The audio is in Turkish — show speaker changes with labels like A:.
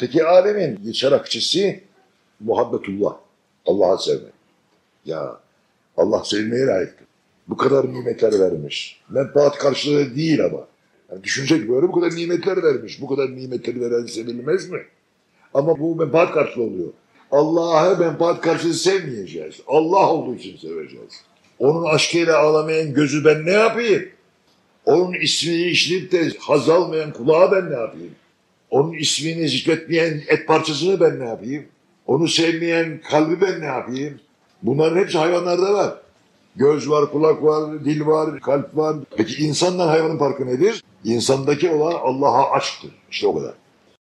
A: Öteki alemin geçer muhabbetullah. Allah'a sevmek. Ya Allah sevmeye layıktır. Bu kadar nimetler vermiş. Menfaat karşılığı değil ama. Yani düşünecek böyle bu kadar nimetler vermiş. Bu kadar nimetleri veren sevilmez mi? Ama bu menfaat karşılığı oluyor. Allah'a menfaat karşılığı sevmeyeceğiz. Allah olduğu için seveceğiz. Onun aşkıyla ağlamayan gözü ben ne yapayım? Onun ismini işitip de haz almayan kulağı ben ne yapayım? Onun ismini zikretmeyen et parçasını ben ne yapayım? Onu sevmeyen kalbi ben ne yapayım? Bunların hepsi hayvanlarda var. Göz var, kulak var, dil var, kalp var. Peki insanla hayvanın farkı nedir? İnsandaki olan Allah'a aşktır. İşte o kadar.